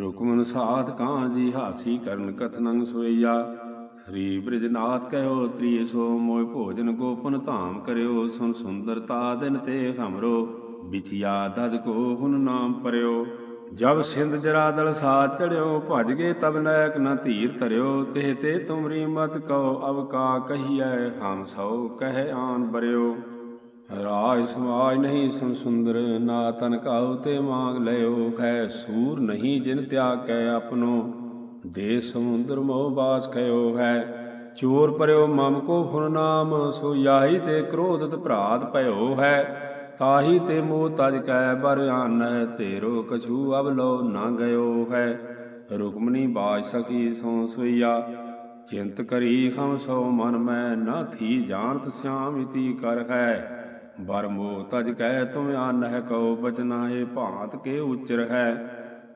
ਰੁਕਮਨ ਸਾਥ ਕਾਂ ਜੀ ਹਾਸੀ ਕਰਨ ਕਥਨੰ ਸੋਈਆ ਸ੍ਰੀ ਬ੍ਰਿਜਨਾਥ ਕਹਿਓ ਤ੍ਰੀ ਸੋ ਮੋਇ ਭੋਜਨ ਗੋਪਨ ਧਾਮ ਕਰਿਓ। ਸੁਨ ਸੁੰਦਰਤਾ ਦਿਨ ਤੇ ਹਮਰੋ ਵਿਚਿਆ ਦਦ ਕੋ ਹੁਨ ਨਾਮ ਪਰਿਓ। ਜਬ ਸਿੰਧ ਜਰਾ ਦਲ ਸਾਥ ਚੜਿਓ, ਭਜ ਗਏ ਤਬ ਨਾਇਕ ਨਾ ਧੀਰ ਧਰਿਓ। ਤੇ ਤੇ ਤੁਮਰੀ ਮਤ ਕਉ, ਅਬ ਕਾ ਕਹੀਐ, ਹਮ ਸੋ ਕਹਿ ਆਨ ਬਰਿਓ। ਰਾਜ ਸਮਾਜ ਨਹੀਂ ਸੁਨ ਸੁੰਦਰ, ਨਾ ਤਨ ਕਾਉ ਤੇ ਮੰਗ ਲਿਓ ਹੈ ਸੂਰ ਨਹੀਂ ਜਿਨ ਤਿਆਗ ਕੈ ਆਪਨੋ ਦੇ ਸਮੁੰਦਰ ਮੋਹ ਬਾਸ ਕਯੋ ਹੈ ਚੋਰ ਪਰਿਓ ਮਮ ਕੋ ਫੁਨ ਨਾਮ, ਸੋ ਯਾਹੀ ਤੇ ਕ੍ਰੋਧਤ ਭਰਾਤ ਭਇਓ ਹੈ ਤਾਹੀ ਤੇ ਮੋਹ ਤਜ ਕੈ, ਬਰ ਆਨੈ ਤੇਰੋ ਕਛੂ ਅਬ ਲੋ ਨਾ ਗਇਓ ਹੈ ਰੁਕਮਨੀ ਬਾਜ ਸਖੀ ਸੋ ਸੋਈਆ ਚਿੰਤ ਕਰੀ ਹਮ ਸੋ ਮਨ ਮੈਂ, ਨਾ ਥੀ ਜਾਣਤ ਸਿਆਮ ਇਤੀ ਕਰ ਹੈ ਬਰਮੋਹ ਤਜ ਕਹਿ ਤੁਮ ਆਨਹਿ ਕਉ ਏ ਭਾਂਤ ਕੇ ਉਚਰ ਹੈ।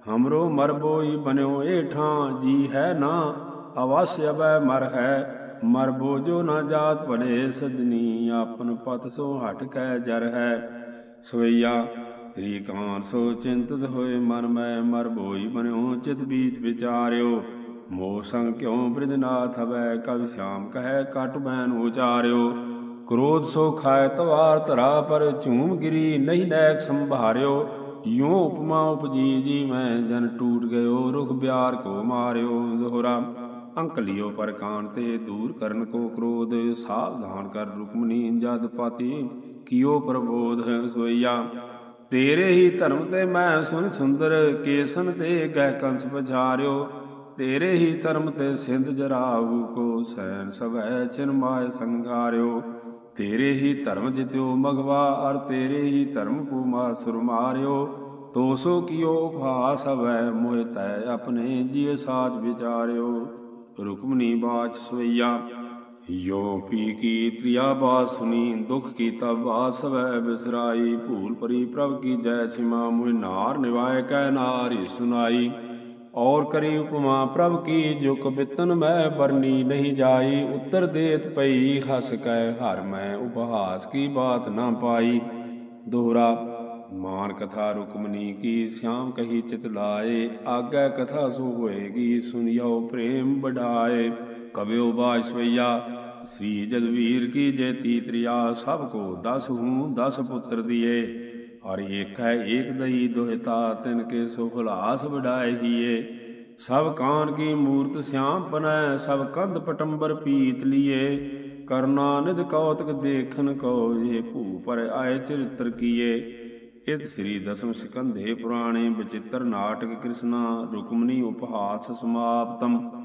ਹਮਰੋ ਮਰਬੋਈ ਬਨਿਓ ਏਠਾਂ ਜੀ ਹੈ ਨਾ, ਅਵਸ ਅਬੈ ਮਰ ਹੈ। ਮਰਬੋ ਜੋ ਨਾ ਜਾਤ ਭਲੇ ਸਜਣੀ, ਆਪਨ ਪਤ ਸੋ ਹਟ ਕੈ ਜਰ ਹੈ। ਸਵਈਆ ਤ੍ਰੀ ਕਾਂ ਸੋ ਚਿੰਤਤ ਹੋਏ ਮਨ ਮੈਂ ਮਰਬੋਈ ਬਨਿਓ ਚਿਤ ਬੀਚ ਵਿਚਾਰਿਓ। ਮੋਹ ਸੰਗ ਕਿਉ ਬ੍ਰਿਜਨਾਥ ਹਵੈ ਕਵ ਸ਼ਿਆਮ ਕਹੈ ਕਟ ਬੈਨ ਉਚਾਰਿਓ। ਕ੍ਰੋਧ ਸੋ ਖਾਇ ਤਵਾਰ ਧਰਾ ਪਰ ਝੂਮ ਗਿਰੀ ਨਹੀਂ ਨੈਕ ਸੰਭਾਰਿਓ, ਯੋ ਉਪਮਾ ਉਪਜੀ ਜੀ ਮੈਂ ਜਨ ਟੂਟ ਗਇਓ, ਰੁਖ ਬਿਆਰ ਕੋ ਮਾਰਿਓ ਦੋਹਰਾ ਅੰਕ ਲਿਓ ਪਰ ਕਾਨ ਤੇ ਦੂਰ ਕਰਨ ਕੋ ਕ੍ਰੋਧ, ਸਾਵਧਾਨ ਕਰ ਰੁਕਮਨੀ ਜਦ ਪਾਤੀ, ਕਿਓ ਪ੍ਰਬੋਧ ਸੋਈਆ। ਤੇਰੇ ਹੀ ਧਰਮ ਤੇ ਮੈਂ ਸੁਨ ਸੁੰਦਰ, ਕੇਸਨ ਤੇ ਗਹਿ ਕੰਸ ਪਛਾਰਿਓ। ਤੇਰੇ ਹੀ ਧਰਮ ਤੇ ਸਿੰਧ ਜਰਾਉ ਕੋ ਸੈਨ ਸਵੈ ਚਿਨ ਮਾਇ ਸੰਘਾਰਿਓ। ਤੇਰੇ ਹੀ ਧਰਮ ਜਿਤਿਓ ਮਗਵਾ ਅਰ ਤੇਰੇ ਹੀ ਧਰਮ ਕੋ ਮਾਸੁਰ ਮਾਰਿਓ। ਤੋ ਸੋ ਕੀਓ ਉਪਹਾਸ ਹਵੈ, ਮੋਹਿ ਤੈ ਆਪਣੇ ਜੀਅ ਸਾਚ ਵਿਚਾਰਿਓ। ਰੁਕਮਨੀ ਬਾਚ ਸਵਈਆ, ਯੋ ਪੀ ਕੀ ਤ੍ਰਿਆ ਬਾਤ ਸੁਨੀ, ਦੁਖ ਕੀ ਤਬ ਬਾਤ ਸਵੈ ਬਿਸਰਾਈ। ਭੂਲ ਪਰੀ ਪ੍ਰਭ ਕੀ ਜੈ ਸਿਮਾ ਮੁਹਿ ਨਾਰ ਨਿਵਾਇ ਕੈ ਨਾਰੀ ਸੁਨਾਈ। ਔਰ ਕਰੀ ਉਪਮਾ ਪ੍ਰਭ ਕੀ ਜੋ ਬਿਤਨ ਮੈਂ ਬਰਨੀ ਨਹੀਂ ਜਾਈ, ਉੱਤਰ ਦੇਤ ਪਈ, ਹਸ ਕੈ ਹਰ ਮੈਂ ਉਪਹਾਸ ਕੀ ਬਾਤ ਨਾ ਪਾਈ। ਦੋਹਰਾ, ਮਾਨ ਕਥਾ ਰੁਕਮਨੀ ਕੀ ਸਿਆਮ ਕਹੀ ਚਿਤ ਲਾਏ, ਆਗੈ ਕਥਾ ਸੋ ਹੋਏਗੀ, ਸੁਨਿਓ ਪ੍ਰੇਮ ਬਢਾਏ ਕਬਿਓ ਬਾਜ ਸ੍ਰੀ ਜਗਵੀਰ ਕੀ ਜੈ ਤ੍ਰਿਆ, ਸਭ ਕੋ ਦਸ ਹੂੰ ਦਸ ਪੁੱਤਰ ਦੀਏ। ਔਰ ਏਕ ਹੈ ਏਕ ਦਈ ਦੋਹਿਤਾ ਤਿਨ ਕੇ ਸੁਖਲਾਸ ਹੁਲਾਸ ਵਡਾਏ ਹੀਏ। ਸਭ ਕਾਨ ਕੀ ਮੂਰਤ ਸਿਆਮ ਪਨੈ, ਸਭ ਕੰਧ ਪਟੰਬਰ ਪੀਤ ਲੀਏ। ਕਰਨਾ ਨਿਧ ਕੌਤਕ ਦੇਖਨ ਕੋ, ਇਹ ਭੂ ਪਰ ਆਏ ਚਰਿਤਰ ਕੀਏ। ਇਤ ਸ੍ਰੀ ਦਸਮ ਸਿਕੰਧੇ ਪੁਰਾਣੇ ਬਚਿੱਤਰ ਨਾਟਕ ਕ੍ਰਿਸ਼ਨਾ, ਰੁਕਮਨੀ ਉਪਹਾਸ ਸਮਾਪਤਮ